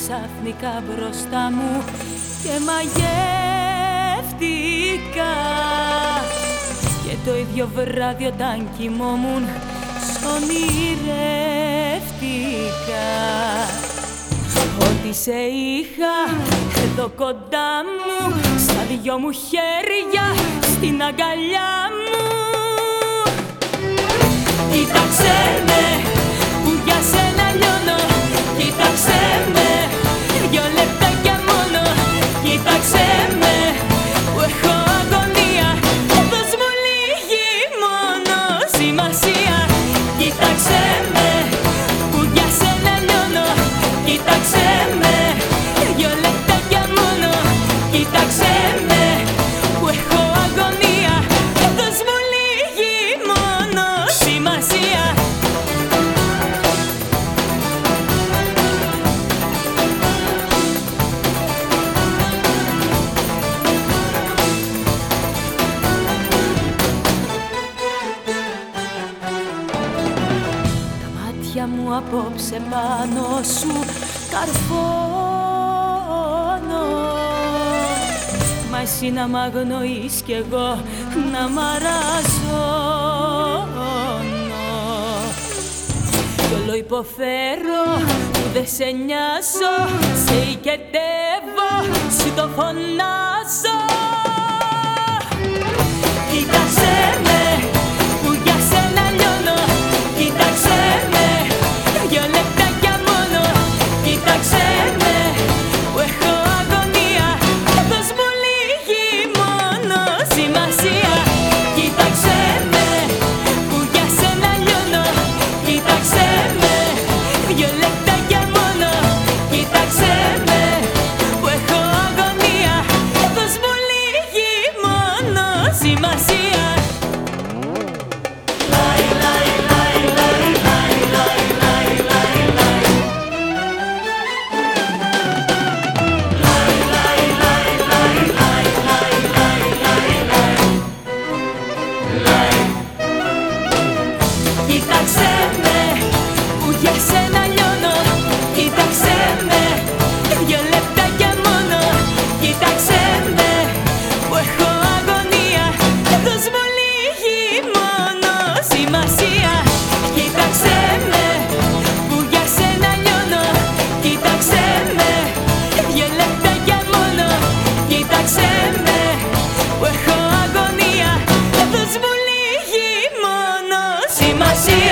είδα ξαφνικά μπροστά μου και μαγεύτηκα. Και το ίδιο βράδυ όταν κοιμόμουν ονειρεύτηκα Ότι σε είχα εδώ κοντά μου Στα δυο μου χέρια στην αγκαλιά μου. Κοίταξε με Κοίταξε μου απόψε πάνω σου καρφώνω. Μα εσύ να μ' αγνοείς κι εγώ να μ' αραζώνω. Κι όλο υποφέρω που δεν σε νοιάζω Σε οικετεύω, σου το φωνάζω που έχω αγωνία. Λάθος μου λύγει μόνος. Σημασία